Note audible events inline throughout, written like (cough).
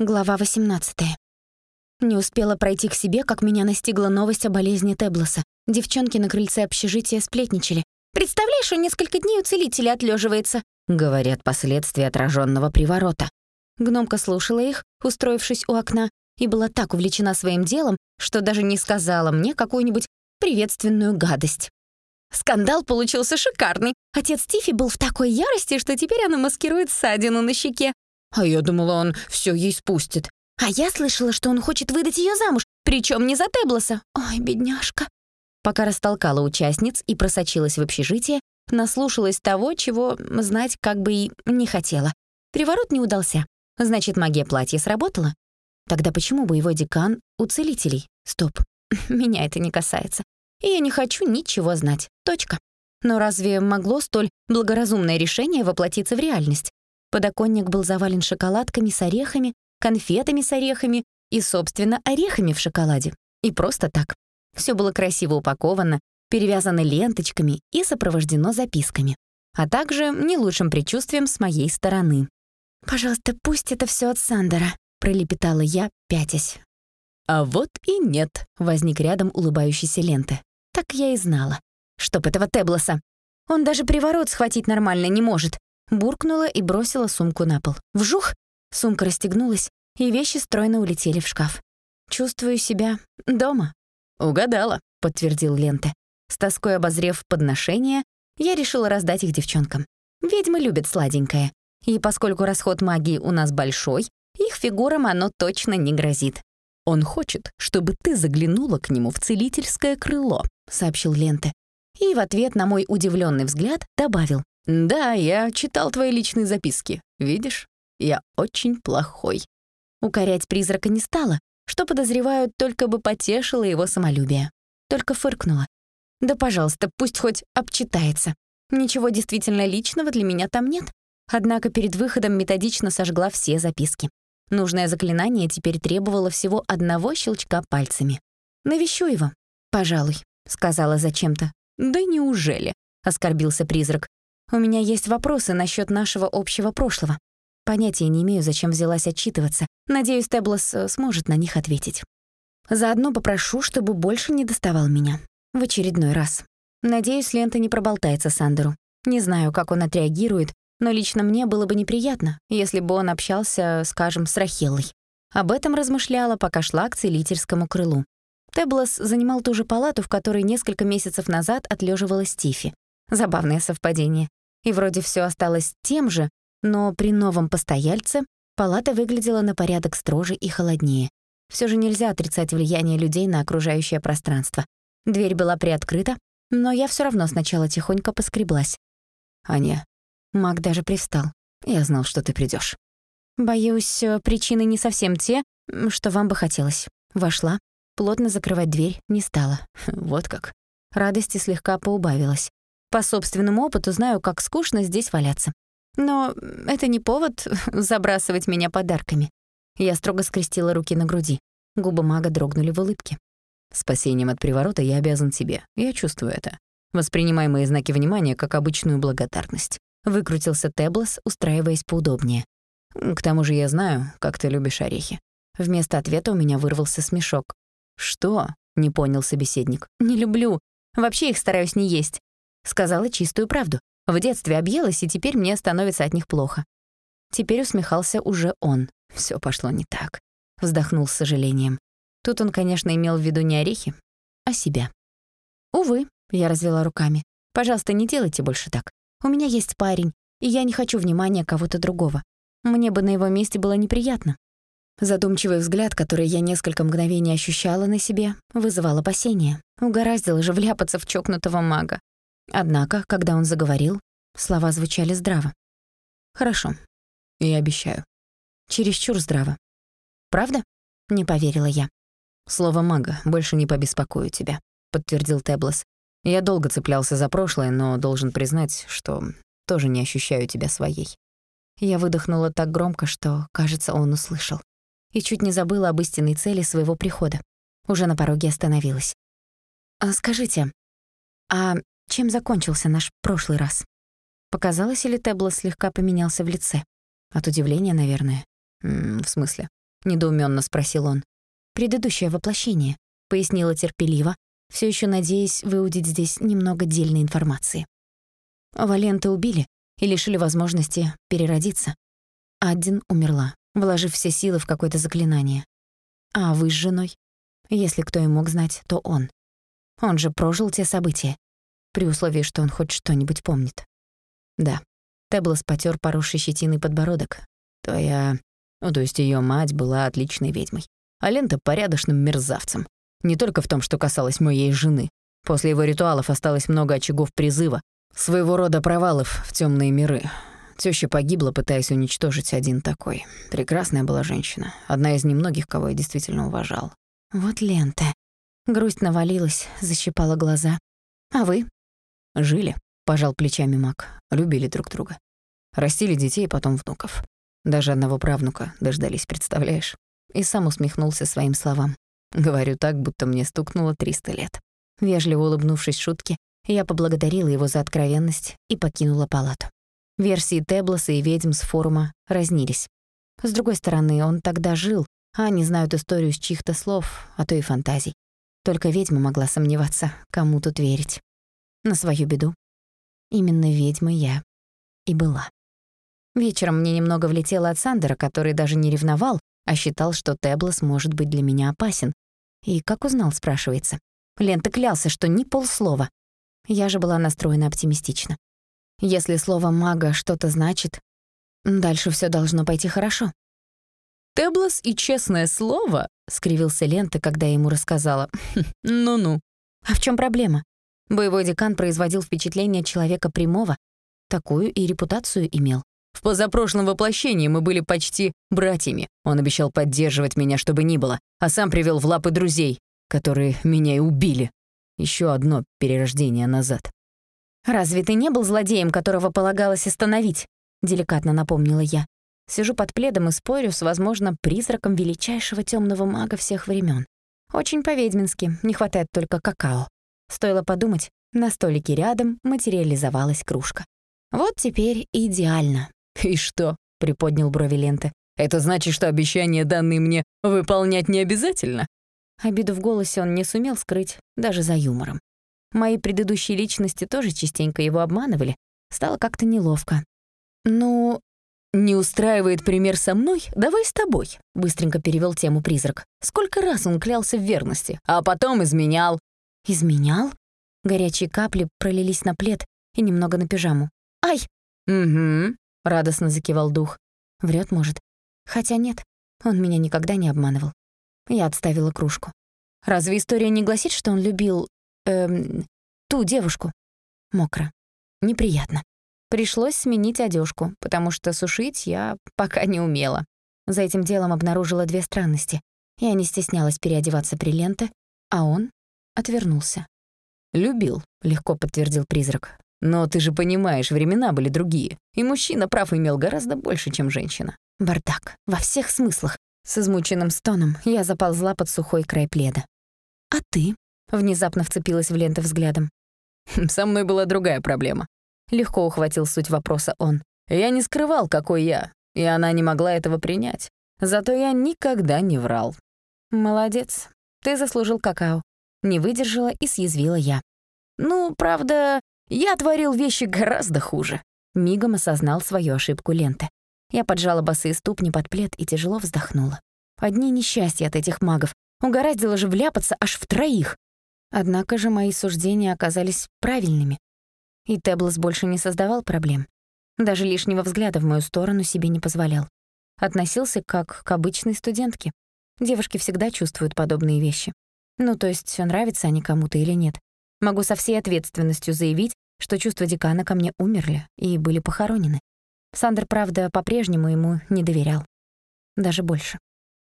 Глава 18. Не успела пройти к себе, как меня настигла новость о болезни Теблоса. Девчонки на крыльце общежития сплетничали. «Представляешь, он несколько дней у целителя отлеживается», — говорят последствия отраженного приворота. Гномка слушала их, устроившись у окна, и была так увлечена своим делом, что даже не сказала мне какую-нибудь приветственную гадость. Скандал получился шикарный. Отец Тифи был в такой ярости, что теперь она маскирует ссадину на щеке. А я думала, он все ей спустит. А я слышала, что он хочет выдать ее замуж, причем не за Теблоса. Ой, бедняжка. Пока растолкала участниц и просочилась в общежитие, наслушалась того, чего знать как бы и не хотела. Приворот не удался. Значит, магия платья сработала? Тогда почему боевой декан у целителей? Стоп, (laughs) меня это не касается. И я не хочу ничего знать. Точка. Но разве могло столь благоразумное решение воплотиться в реальность? Подоконник был завален шоколадками с орехами, конфетами с орехами и, собственно, орехами в шоколаде. И просто так. Все было красиво упаковано, перевязано ленточками и сопровождено записками. А также не лучшим предчувствием с моей стороны. «Пожалуйста, пусть это все от Сандера», — пролепетала я, пятясь. «А вот и нет», — возник рядом улыбающийся ленты. «Так я и знала. Чтоб этого Теблоса. Он даже приворот схватить нормально не может. Буркнула и бросила сумку на пол. Вжух! Сумка расстегнулась, и вещи стройно улетели в шкаф. Чувствую себя дома. «Угадала», — подтвердил Ленте. С тоской обозрев подношения, я решила раздать их девчонкам. Ведьмы любят сладенькое. И поскольку расход магии у нас большой, их фигурам оно точно не грозит. «Он хочет, чтобы ты заглянула к нему в целительское крыло», — сообщил Ленте. И в ответ на мой удивленный взгляд добавил. «Да, я читал твои личные записки. Видишь, я очень плохой». Укорять призрака не стала, что, подозревают, только бы потешило его самолюбие. Только фыркнула. «Да, пожалуйста, пусть хоть обчитается. Ничего действительно личного для меня там нет». Однако перед выходом методично сожгла все записки. Нужное заклинание теперь требовало всего одного щелчка пальцами. «Навещу его, пожалуй», — сказала зачем-то. «Да неужели?» — оскорбился призрак. У меня есть вопросы насчет нашего общего прошлого. Понятия не имею, зачем взялась отчитываться. Надеюсь, Теблос э, сможет на них ответить. Заодно попрошу, чтобы больше не доставал меня. В очередной раз. Надеюсь, лента не проболтается Сандеру. Не знаю, как он отреагирует, но лично мне было бы неприятно, если бы он общался, скажем, с Рахеллой. Об этом размышляла, пока шла к целительскому крылу. Теблос занимал ту же палату, в которой несколько месяцев назад отлеживалась Тифи. Забавное совпадение. И вроде все осталось тем же, но при новом постояльце палата выглядела на порядок строже и холоднее. Все же нельзя отрицать влияние людей на окружающее пространство. Дверь была приоткрыта, но я все равно сначала тихонько поскреблась. «Аня». Маг даже привстал. «Я знал, что ты придешь. «Боюсь, э, причины не совсем те, что вам бы хотелось». Вошла, плотно закрывать дверь не стала. (laughs) Вот как. Радости слегка поубавилась. По собственному опыту знаю, как скучно здесь валяться. Но это не повод (laughs) забрасывать меня подарками. Я строго скрестила руки на груди. Губы мага дрогнули в улыбке. «Спасением от приворота я обязан тебе. Я чувствую это. Воспринимай мои знаки внимания как обычную благодарность». Выкрутился Теблос, устраиваясь поудобнее. «К тому же я знаю, как ты любишь орехи». Вместо ответа у меня вырвался смешок. «Что?» — не понял собеседник. «Не люблю. Вообще их стараюсь не есть. Сказала чистую правду. В детстве объелась, и теперь мне становится от них плохо. Теперь усмехался уже он. Все пошло не так. Вздохнул с сожалением. Тут он, конечно, имел в виду не орехи, а себя. «Увы», — я развела руками. «Пожалуйста, не делайте больше так. У меня есть парень, и я не хочу внимания кого-то другого. Мне бы на его месте было неприятно». Задумчивый взгляд, который я несколько мгновений ощущала на себе, вызывал опасения. Угораздило же вляпаться в чокнутого мага. Однако, когда он заговорил, слова звучали здраво. «Хорошо, я обещаю. Чересчур здраво. Правда?» — не поверила я. «Слово мага, больше не побеспокою тебя», — подтвердил Теблос. «Я долго цеплялся за прошлое, но должен признать, что тоже не ощущаю тебя своей». Я выдохнула так громко, что, кажется, он услышал. И чуть не забыла об истинной цели своего прихода. Уже на пороге остановилась. «А скажите, а чем закончился наш прошлый раз? Показалось, или Тебло слегка поменялся в лице? От удивления, наверное. М -м, в смысле? — недоуменно спросил он. «Предыдущее воплощение», — пояснила терпеливо, все еще надеясь выудить здесь немного дельной информации. Валента убили и лишили возможности переродиться. Аддин умерла, вложив все силы в какое-то заклинание. А вы с женой? Если кто и мог знать, то он. Он же прожил те события, при условии, что он хоть что-нибудь помнит. Да, Теблос потер поросший щетиной подбородок. Твоя... Ну, то есть ее мать была отличной ведьмой, а Лента — порядочным мерзавцем. Не только в том, что касалось моей жены. После его ритуалов осталось много очагов призыва, своего рода провалов в темные миры. Тёща погибла, пытаясь уничтожить один такой. Прекрасная была женщина, одна из немногих, кого я действительно уважал. Вот лента. Грусть навалилась, защипала глаза. А вы? Жили, пожал плечами Мак. Любили друг друга. Растили детей, потом внуков. Даже одного правнука дождались, представляешь? И сам усмехнулся своим словам. Говорю так, будто мне стукнуло 300 лет. Вежливо улыбнувшись шутке, я поблагодарила его за откровенность и покинула палату. Версии Теблоса и ведьм с форума разнились. С другой стороны, он тогда жил, а они знают историю с чьих-то слов, а то и фантазий. Только ведьма могла сомневаться, кому тут верить. На свою беду. Именно ведьмой я и была. Вечером мне немного влетело от Сандера, который даже не ревновал, а считал, что Теблос может быть для меня опасен. И как узнал, спрашивается. Лента клялся, что ни полслова. Я же была настроена оптимистично. Если слово «мага» что-то значит, дальше все должно пойти хорошо. «Теблос и честное слово», — скривился Лента, когда я ему рассказала. «Ну-ну». А в чем проблема? Боевой декан производил впечатление человека прямого, такую и репутацию имел. В позапрошлом воплощении мы были почти братьями. Он обещал поддерживать меня, чтобы ни было, а сам привел в лапы друзей, которые меня и убили. Еще одно перерождение назад. «Разве ты не был злодеем, которого полагалось остановить?» — деликатно напомнила я. Сижу под пледом и спорю с, возможно, призраком величайшего темного мага всех времен. Очень по-ведьмински, не хватает только какао. Стоило подумать, на столике рядом материализовалась кружка. Вот теперь идеально. «И что?» — приподнял брови ленты. «Это значит, что обещания, данные мне, выполнять не обязательно?» Обиду в голосе он не сумел скрыть, даже за юмором. Мои предыдущие личности тоже частенько его обманывали. Стало как-то неловко. «Ну, не устраивает пример со мной? Давай с тобой», — быстренько перевел тему призрак. «Сколько раз он клялся в верности, а потом изменял». «Изменял?» Горячие капли пролились на плед и немного на пижаму. «Ай!» «Угу», — радостно закивал дух. Врет, может. Хотя нет, он меня никогда не обманывал. Я отставила кружку. Разве история не гласит, что он любил... Эм, ту девушку? Мокро. Неприятно. Пришлось сменить одежку, потому что сушить я пока не умела. За этим делом обнаружила две странности. Я не стеснялась переодеваться при ленте, а он отвернулся. «Любил», — легко подтвердил призрак. Но ты же понимаешь, времена были другие, и мужчина прав имел гораздо больше, чем женщина. Бардак. Во всех смыслах. С измученным стоном я заползла под сухой край пледа. «А ты?» — внезапно вцепилась в ленту взглядом. «Со мной была другая проблема». Легко ухватил суть вопроса он. «Я не скрывал, какой я, и она не могла этого принять. Зато я никогда не врал». «Молодец. Ты заслужил какао». Не выдержала и съязвила я. «Ну, правда, я творил вещи гораздо хуже. Мигом осознал свою ошибку ленты. Я поджала босые ступни под плед и тяжело вздохнула. Одни несчастья от этих магов. Угораздило же вляпаться аж в троих. Однако же мои суждения оказались правильными. И Теблос больше не создавал проблем. Даже лишнего взгляда в мою сторону себе не позволял. Относился как к обычной студентке. Девушки всегда чувствуют подобные вещи. Ну, то есть, нравятся они кому-то или нет. Могу со всей ответственностью заявить, что чувства декана ко мне умерли и были похоронены. Сандер, правда, по-прежнему ему не доверял. Даже больше.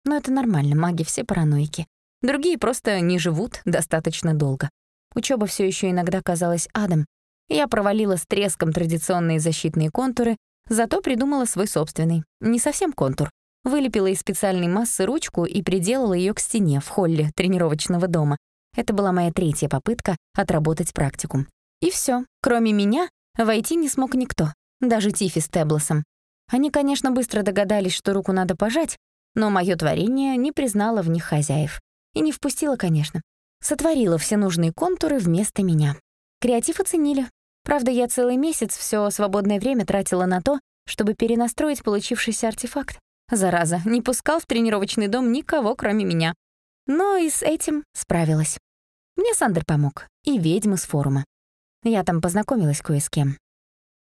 Но это нормально, маги все параноики. Другие просто не живут достаточно долго. Учеба все еще иногда казалась адом. Я провалила с треском традиционные защитные контуры, зато придумала свой собственный. Не совсем контур. Вылепила из специальной массы ручку и приделала ее к стене в холле тренировочного дома, это была моя третья попытка отработать практикум. И все. Кроме меня, войти не смог никто, даже Тифи с Теблосом. Они, конечно, быстро догадались, что руку надо пожать, Но мое творение не признало в них хозяев. И не впустило, конечно. Сотворила все нужные контуры вместо меня. Креатив оценили. Правда, я целый месяц все свободное время тратила на то, чтобы перенастроить получившийся артефакт. Зараза, не пускал в тренировочный дом никого, кроме меня. Но и с этим справилась. Мне Сандер помог, и ведьмы с форума. Я там познакомилась кое с кем.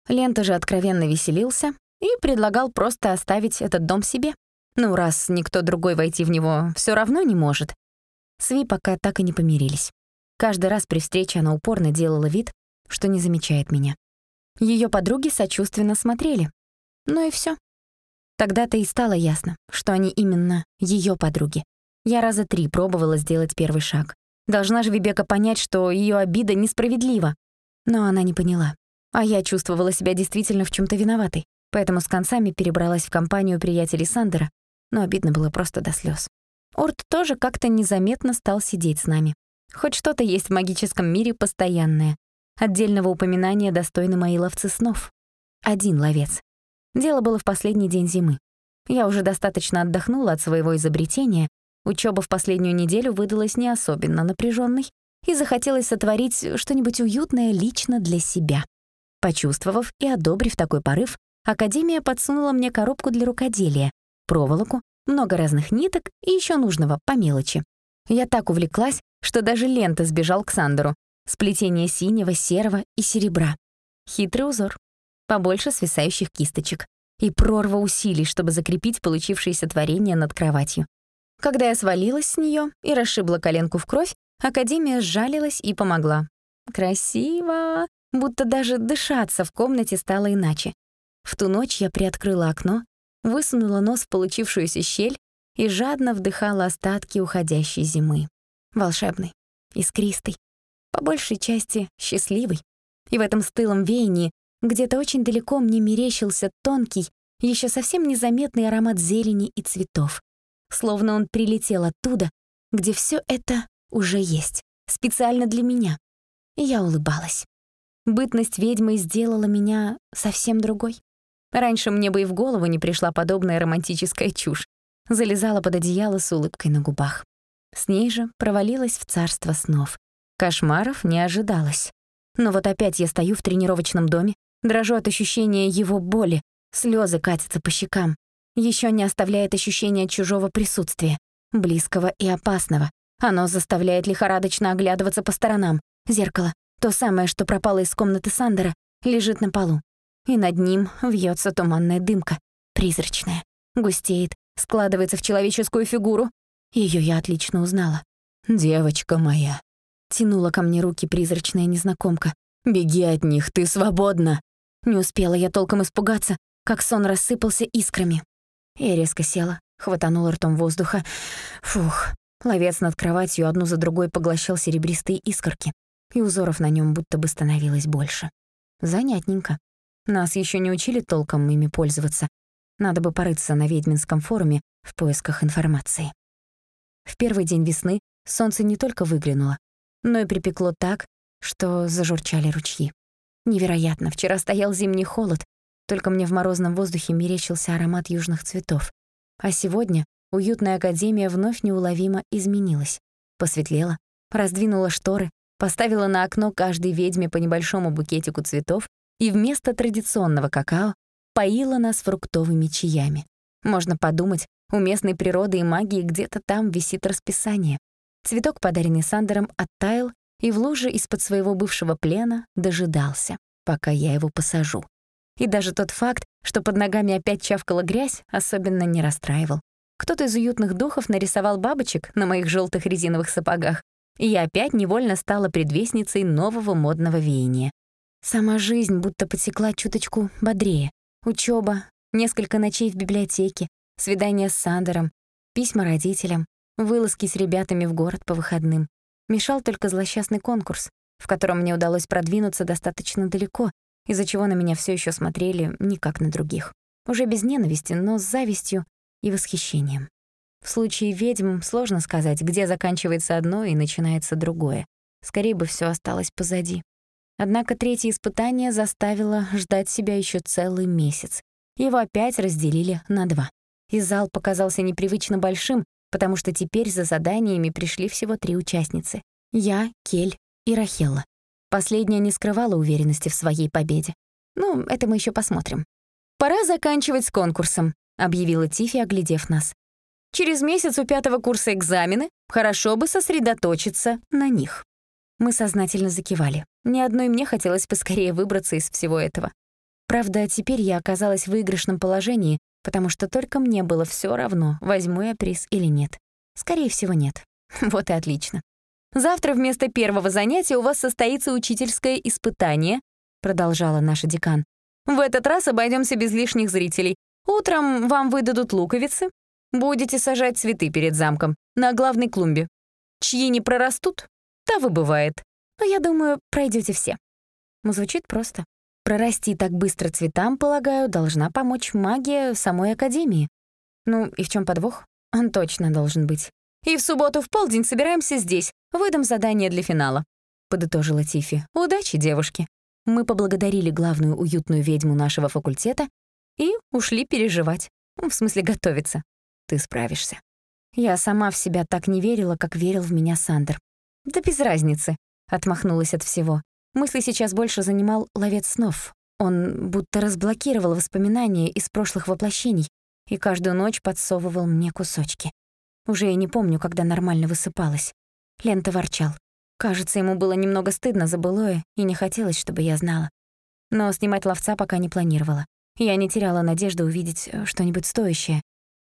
Лента же откровенно веселился и предлагал просто оставить этот дом себе. Ну, раз никто другой войти в него все равно не может. Сви пока так и не помирились. Каждый раз при встрече она упорно делала вид, что не замечает меня. Ее подруги сочувственно смотрели. Ну и все. Тогда-то и стало ясно, что они именно ее подруги. Я раза три пробовала сделать первый шаг. Должна же Вибека понять, что ее обида несправедлива. Но она не поняла. А я чувствовала себя действительно в чем то виноватой. Поэтому с концами перебралась в компанию приятелей Сандера, но обидно было просто до слез. Орт тоже как-то незаметно стал сидеть с нами. Хоть что-то есть в магическом мире постоянное. Отдельного упоминания достойны мои ловцы снов. Один ловец. Дело было в последний день зимы. Я уже достаточно отдохнула от своего изобретения, учеба в последнюю неделю выдалась не особенно напряженной, и захотелось сотворить что-нибудь уютное лично для себя. Почувствовав и одобрив такой порыв, Академия подсунула мне коробку для рукоделия, проволоку, много разных ниток и еще нужного по мелочи. Я так увлеклась, что даже лента сбежал к Сандеру. Сплетение синего, серого и серебра. Хитрый узор. Побольше свисающих кисточек. И прорва усилий, чтобы закрепить получившееся творение над кроватью. Когда я свалилась с нее и расшибла коленку в кровь, Академия сжалилась и помогла. Красиво! Будто даже дышаться в комнате стало иначе. В ту ночь я приоткрыла окно, высунула нос в получившуюся щель и жадно вдыхала остатки уходящей зимы. Волшебный, искристый, по большей части счастливый. И в этом стылом веянии где-то очень далеко мне мерещился тонкий, еще совсем незаметный аромат зелени и цветов. Словно он прилетел оттуда, где все это уже есть, специально для меня. Я улыбалась. Бытность ведьмы сделала меня совсем другой. Раньше мне бы и в голову не пришла подобная романтическая чушь. Залезала под одеяло с улыбкой на губах. С ней же провалилась в царство снов. Кошмаров не ожидалось. Но вот опять я стою в тренировочном доме, дрожу от ощущения его боли, слезы катятся по щекам. Еще не оставляет ощущения чужого присутствия, близкого и опасного. Оно заставляет лихорадочно оглядываться по сторонам. Зеркало, то самое, что пропало из комнаты Сандера, лежит на полу. И над ним вьется туманная дымка, призрачная, густеет, складывается в человеческую фигуру. Ее я отлично узнала. «Девочка моя», — тянула ко мне руки призрачная незнакомка. «Беги от них, ты свободна!» Не успела я толком испугаться, как сон рассыпался искрами. Я резко села, хватанула ртом воздуха. Фух, ловец над кроватью одну за другой поглощал серебристые искорки, и узоров на нем будто бы становилось больше. Занятненько. Нас еще не учили толком ими пользоваться. Надо бы порыться на ведьминском форуме в поисках информации. В первый день весны солнце не только выглянуло, но и припекло так, что зажурчали ручьи. Невероятно, вчера стоял зимний холод, только мне в морозном воздухе мерещился аромат южных цветов. А сегодня уютная академия вновь неуловимо изменилась. Посветлела, раздвинула шторы, поставила на окно каждой ведьме по небольшому букетику цветов и вместо традиционного какао поила нас фруктовыми чаями. Можно подумать, у местной природы и магии где-то там висит расписание. Цветок, подаренный Сандером, оттаял и в луже из-под своего бывшего плена дожидался, пока я его посажу. И даже тот факт, что под ногами опять чавкала грязь, особенно не расстраивал. Кто-то из уютных духов нарисовал бабочек на моих желтых резиновых сапогах, и я опять невольно стала предвестницей нового модного веяния. Сама жизнь будто потекла чуточку бодрее. Учёба, несколько ночей в библиотеке, свидания с Сандером, письма родителям, вылазки с ребятами в город по выходным. Мешал только злосчастный конкурс, в котором мне удалось продвинуться достаточно далеко, из-за чего на меня все еще смотрели не как на других. Уже без ненависти, но с завистью и восхищением. В случае ведьм сложно сказать, где заканчивается одно и начинается другое. Скорее бы все осталось позади. Однако третье испытание заставило ждать себя еще целый месяц. Его опять разделили на два. и зал показался непривычно большим, потому что теперь за заданиями пришли всего три участницы. Я, Кель и Рахелла. Последняя не скрывала уверенности в своей победе. Ну, это мы еще посмотрим. «Пора заканчивать с конкурсом», — объявила Тифи, оглядев нас. «Через месяц у пятого курса экзамены. Хорошо бы сосредоточиться на них». Мы сознательно закивали. Ни одной мне хотелось поскорее выбраться из всего этого. Правда, теперь я оказалась в выигрышном положении, потому что только мне было все равно, возьму я приз или нет. Скорее всего, нет. (laughs) Вот и отлично. «Завтра вместо первого занятия у вас состоится учительское испытание», продолжала наша декан. «В этот раз обойдемся без лишних зрителей. Утром вам выдадут луковицы. Будете сажать цветы перед замком на главной клумбе. Чьи не прорастут, того бывает. Но я думаю, пройдете все». Звучит просто. Прорасти так быстро цветам, полагаю, должна помочь магия самой Академии. Ну и в чем подвох? Он точно должен быть. И в субботу в полдень собираемся здесь, выдам задание для финала», — подытожила Тифи. «Удачи, девушки». Мы поблагодарили главную уютную ведьму нашего факультета и ушли переживать. В смысле, готовиться. Ты справишься. Я сама в себя так не верила, как верил в меня Сандер. «Да без разницы», — отмахнулась от всего. Мысли сейчас больше занимал ловец снов. Он будто разблокировал воспоминания из прошлых воплощений и каждую ночь подсовывал мне кусочки. Уже я не помню, когда нормально высыпалась. Лента ворчал. Кажется, ему было немного стыдно за былое, и не хотелось, чтобы я знала. Но снимать ловца пока не планировала. Я не теряла надежды увидеть э, что-нибудь стоящее.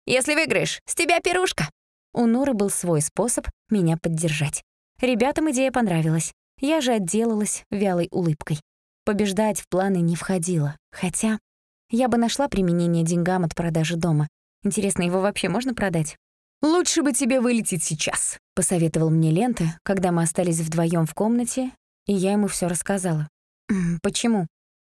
«Если выиграешь, с тебя пирушка!» У Нуры был свой способ меня поддержать. Ребятам идея понравилась. Я же отделалась вялой улыбкой. Побеждать в планы не входило. Хотя я бы нашла применение деньгам от продажи дома. Интересно, его вообще можно продать? «Лучше бы тебе вылететь сейчас», — посоветовал мне Лента, когда мы остались вдвоем в комнате, и я ему все рассказала. «Почему?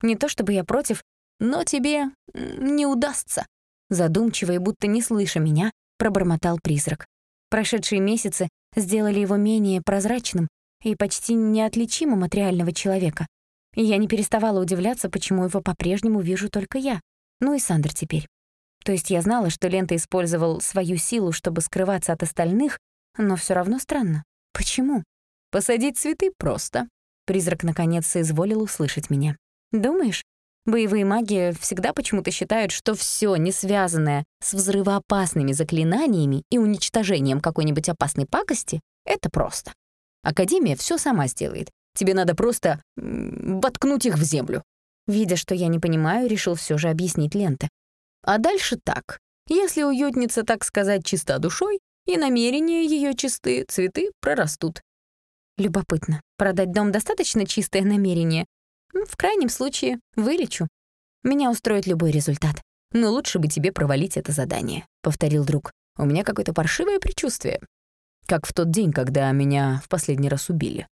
Не то чтобы я против, но тебе не удастся», — задумчиво и будто не слыша меня, пробормотал призрак. Прошедшие месяцы сделали его менее прозрачным, и почти неотличимым от реального человека. И я не переставала удивляться, почему его по-прежнему вижу только я. Ну и Сандер теперь. То есть я знала, что Лента использовал свою силу, чтобы скрываться от остальных, но все равно странно. Почему? Посадить цветы просто. Призрак наконец соизволил услышать меня. Думаешь? Боевые маги всегда почему-то считают, что все, не связанное с взрывоопасными заклинаниями и уничтожением какой-нибудь опасной пакости, это просто. Академия все сама сделает. Тебе надо просто воткнуть их в землю». Видя, что я не понимаю, решил все же объяснить Лента. А дальше так. Если уютница, так сказать, чиста душой, и намерения ее чисты, цветы прорастут. Любопытно. Продать дом достаточно чистое намерение? В крайнем случае, вылечу. Меня устроит любой результат. Но лучше бы тебе провалить это задание, — повторил друг. У меня какое-то паршивое предчувствие как в тот день, когда меня в последний раз убили.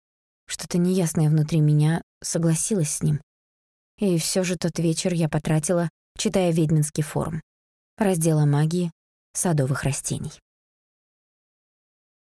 Что-то неясное внутри меня согласилось с ним. И все же тот вечер я потратила, читая ведьминский форум. Раздела магии садовых растений.